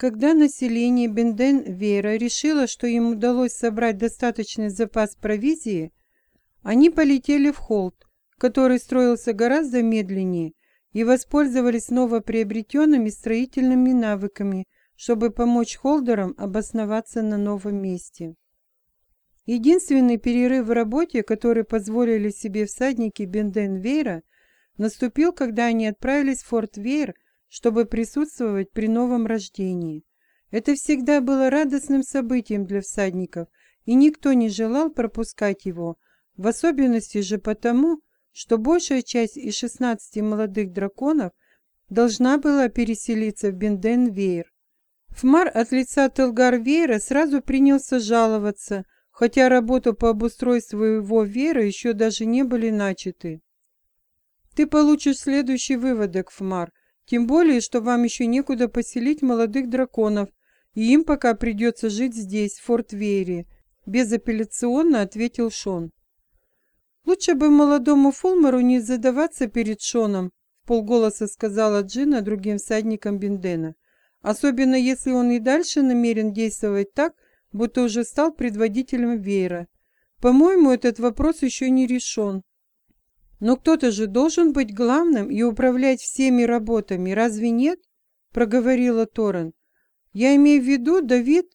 Когда население Бенден-Вейра решило, что им удалось собрать достаточный запас провизии, они полетели в Холд, который строился гораздо медленнее, и воспользовались новоприобретенными строительными навыками, чтобы помочь холдерам обосноваться на новом месте. Единственный перерыв в работе, который позволили себе всадники Бенден-Вейра, наступил, когда они отправились в Форт Вейр чтобы присутствовать при новом рождении. Это всегда было радостным событием для всадников, и никто не желал пропускать его, в особенности же потому, что большая часть из 16 молодых драконов должна была переселиться в Бенден-Вейр. Фмар от лица Телгар-Вейра сразу принялся жаловаться, хотя работу по обустройству его Вейра еще даже не были начаты. «Ты получишь следующий выводок, Фмар», тем более, что вам еще некуда поселить молодых драконов, и им пока придется жить здесь, в Форт Вейре», — безапелляционно ответил Шон. «Лучше бы молодому Фулмеру не задаваться перед Шоном», — полголоса сказала Джина другим всадникам Бендена. «Особенно, если он и дальше намерен действовать так, будто уже стал предводителем Вейра. По-моему, этот вопрос еще не решен». «Но кто-то же должен быть главным и управлять всеми работами, разве нет?» — проговорила Торрен. «Я имею в виду Давид...»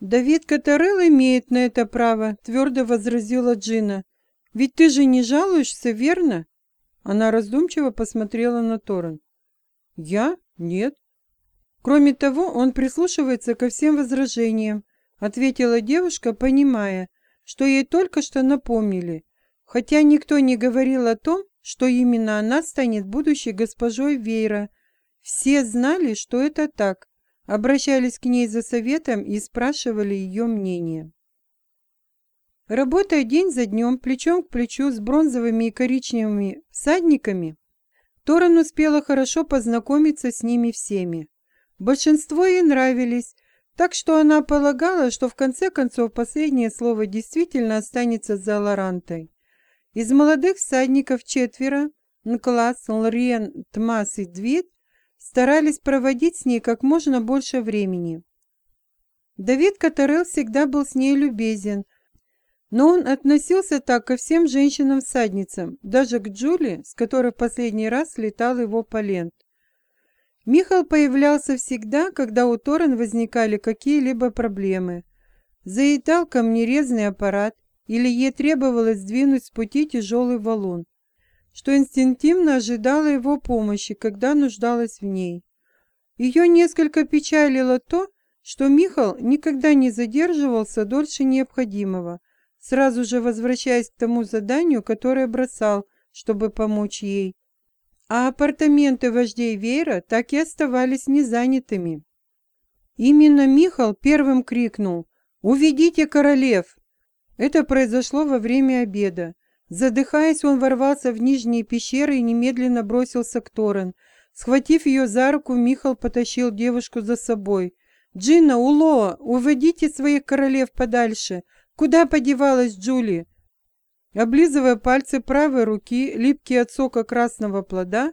«Давид Катарелл имеет на это право», — твердо возразила Джина. «Ведь ты же не жалуешься, верно?» Она раздумчиво посмотрела на Торрен. «Я? Нет». «Кроме того, он прислушивается ко всем возражениям», — ответила девушка, понимая, что ей только что напомнили — Хотя никто не говорил о том, что именно она станет будущей госпожой Вейра. Все знали, что это так, обращались к ней за советом и спрашивали ее мнение. Работая день за днем, плечом к плечу с бронзовыми и коричневыми всадниками, Торан успела хорошо познакомиться с ними всеми. Большинство ей нравились, так что она полагала, что в конце концов последнее слово действительно останется за Лорантой. Из молодых всадников четверо, Нклас, Лрен, Тмас и Двид, старались проводить с ней как можно больше времени. Давид Катарел всегда был с ней любезен, но он относился так ко всем женщинам-всадницам, даже к Джули, с которой в последний раз летал его полент. Михал появлялся всегда, когда у Торрен возникали какие-либо проблемы. Заедал камнерезный аппарат, или ей требовалось сдвинуть с пути тяжелый валун, что инстинктивно ожидала его помощи, когда нуждалась в ней. Ее несколько печалило то, что Михал никогда не задерживался дольше необходимого, сразу же возвращаясь к тому заданию, которое бросал, чтобы помочь ей. А апартаменты вождей Вейра так и оставались незанятыми. Именно Михал первым крикнул «Уведите королев!» Это произошло во время обеда. Задыхаясь, он ворвался в нижние пещеры и немедленно бросился к Торрен. Схватив ее за руку, Михал потащил девушку за собой. «Джинна, Улоа, уводите своих королев подальше! Куда подевалась Джули?» Облизывая пальцы правой руки, липкие от сока красного плода,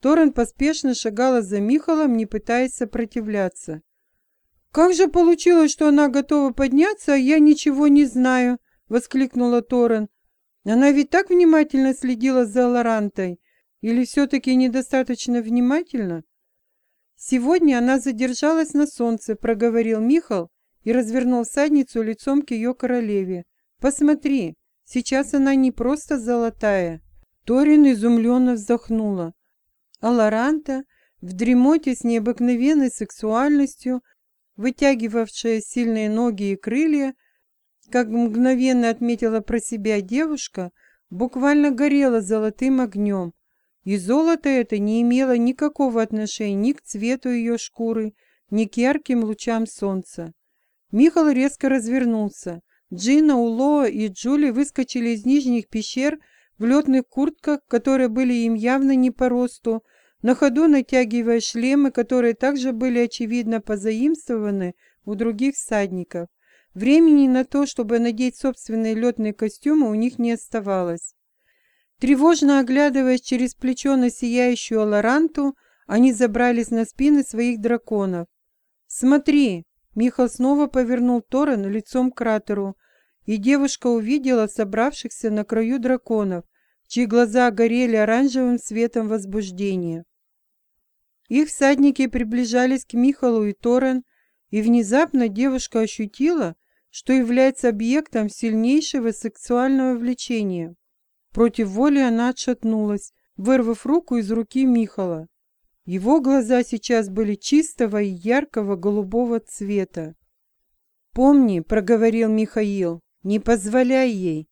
Торрен поспешно шагала за Михалом, не пытаясь сопротивляться. «Как же получилось, что она готова подняться, а я ничего не знаю?» — воскликнула Торрен. «Она ведь так внимательно следила за Лорантой. Или все-таки недостаточно внимательно?» «Сегодня она задержалась на солнце», — проговорил Михал и развернул садницу лицом к ее королеве. «Посмотри, сейчас она не просто золотая». Торин изумленно вздохнула. А Лоранта, в дремоте с необыкновенной сексуальностью, вытягивавшая сильные ноги и крылья, как мгновенно отметила про себя девушка, буквально горела золотым огнем. И золото это не имело никакого отношения ни к цвету ее шкуры, ни к ярким лучам солнца. Михал резко развернулся. Джина, Улоа и Джули выскочили из нижних пещер в летных куртках, которые были им явно не по росту, на ходу натягивая шлемы, которые также были очевидно позаимствованы у других всадников. Времени на то, чтобы надеть собственные летные костюмы, у них не оставалось. Тревожно оглядываясь через плечо на сияющую Аларанту, они забрались на спины своих драконов. «Смотри!» Михал снова повернул Торрен лицом к кратеру, и девушка увидела собравшихся на краю драконов, чьи глаза горели оранжевым светом возбуждения. Их всадники приближались к Михалу и Торрен, и внезапно девушка ощутила, что является объектом сильнейшего сексуального влечения. Против воли она отшатнулась, вырвав руку из руки Михала. Его глаза сейчас были чистого и яркого голубого цвета. «Помни», — проговорил Михаил, — «не позволяй ей».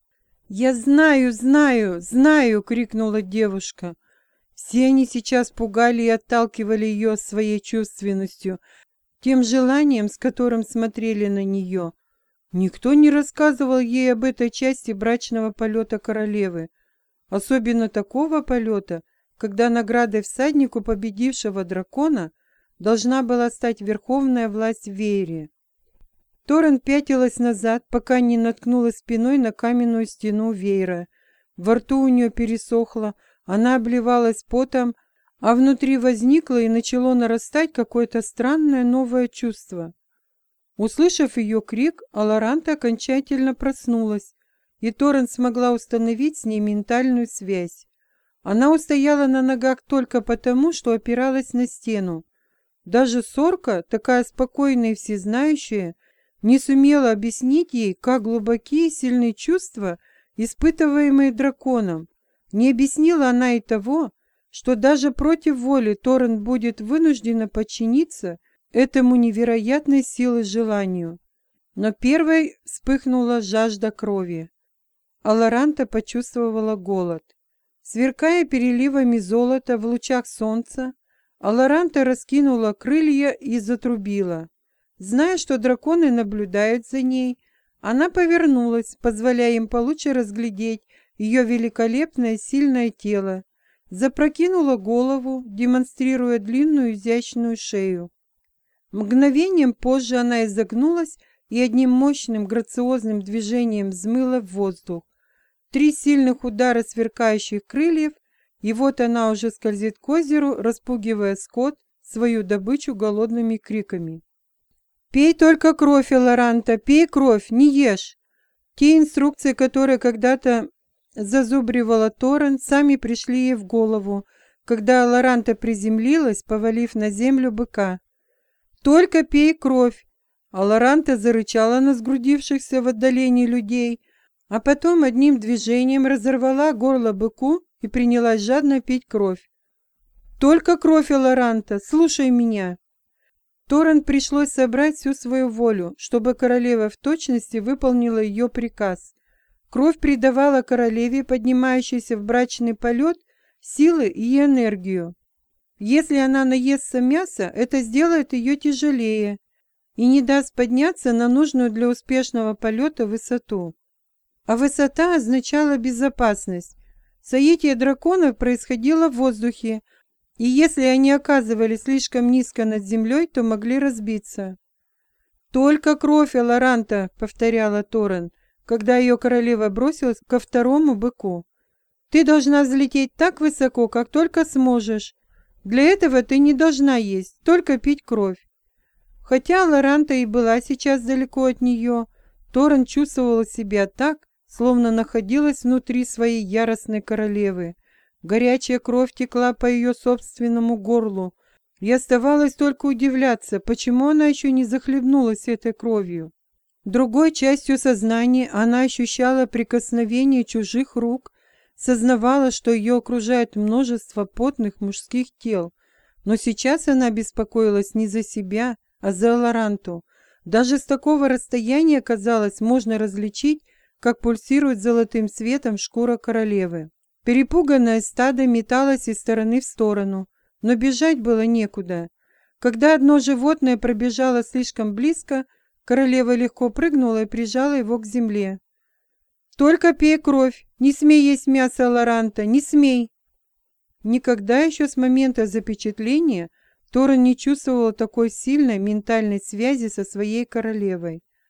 «Я знаю, знаю, знаю!» — крикнула девушка. Все они сейчас пугали и отталкивали ее своей чувственностью, тем желанием, с которым смотрели на нее. Никто не рассказывал ей об этой части брачного полета королевы, особенно такого полета, когда наградой всаднику победившего дракона должна была стать верховная власть в Веере. Торрен пятилась назад, пока не наткнулась спиной на каменную стену веера. Во рту у нее пересохло, она обливалась потом, а внутри возникло и начало нарастать какое-то странное новое чувство. Услышав ее крик, Аларанта окончательно проснулась, и Торрен смогла установить с ней ментальную связь. Она устояла на ногах только потому, что опиралась на стену. Даже Сорка, такая спокойная и всезнающая, не сумела объяснить ей, как глубокие и сильные чувства, испытываемые драконом. Не объяснила она и того, что даже против воли Торрен будет вынуждена подчиниться этому невероятной силы желанию. Но первой вспыхнула жажда крови. А Лоранта почувствовала голод. Сверкая переливами золота в лучах солнца, Аларанта раскинула крылья и затрубила. Зная, что драконы наблюдают за ней, она повернулась, позволяя им получше разглядеть ее великолепное сильное тело, запрокинула голову, демонстрируя длинную изящную шею. Мгновением позже она изогнулась и одним мощным грациозным движением взмыла в воздух, Три сильных удара сверкающих крыльев, и вот она уже скользит к озеру, распугивая скот, свою добычу голодными криками. «Пей только кровь, Элоранта, пей кровь, не ешь!» Те инструкции, которые когда-то зазубривала Торрен, сами пришли ей в голову, когда Лоранта приземлилась, повалив на землю быка. «Только пей кровь!» А Лоранта зарычала на сгрудившихся в отдалении людей, а потом одним движением разорвала горло быку и принялась жадно пить кровь. «Только кровь, Элоранта, слушай меня!» Торрен пришлось собрать всю свою волю, чтобы королева в точности выполнила ее приказ. Кровь придавала королеве, поднимающейся в брачный полет, силы и энергию. Если она наестся мяса, это сделает ее тяжелее и не даст подняться на нужную для успешного полета высоту. А высота означала безопасность. Соитие драконов происходило в воздухе, и если они оказывались слишком низко над землей, то могли разбиться. «Только кровь Элоранта», — повторяла Торрен, когда ее королева бросилась ко второму быку. «Ты должна взлететь так высоко, как только сможешь. Для этого ты не должна есть, только пить кровь». Хотя Лоранта и была сейчас далеко от нее, Торрен чувствовала себя так, словно находилась внутри своей яростной королевы. Горячая кровь текла по ее собственному горлу, и оставалось только удивляться, почему она еще не захлебнулась этой кровью. Другой частью сознания она ощущала прикосновение чужих рук, сознавала, что ее окружает множество потных мужских тел, но сейчас она беспокоилась не за себя, а за Лоранту. Даже с такого расстояния, казалось, можно различить как пульсирует золотым светом шкура королевы. Перепуганное стадо металось из стороны в сторону, но бежать было некуда. Когда одно животное пробежало слишком близко, королева легко прыгнула и прижала его к земле. «Только пей кровь! Не смей есть мясо Лоранта! Не смей!» Никогда еще с момента запечатления Торрен не чувствовала такой сильной ментальной связи со своей королевой.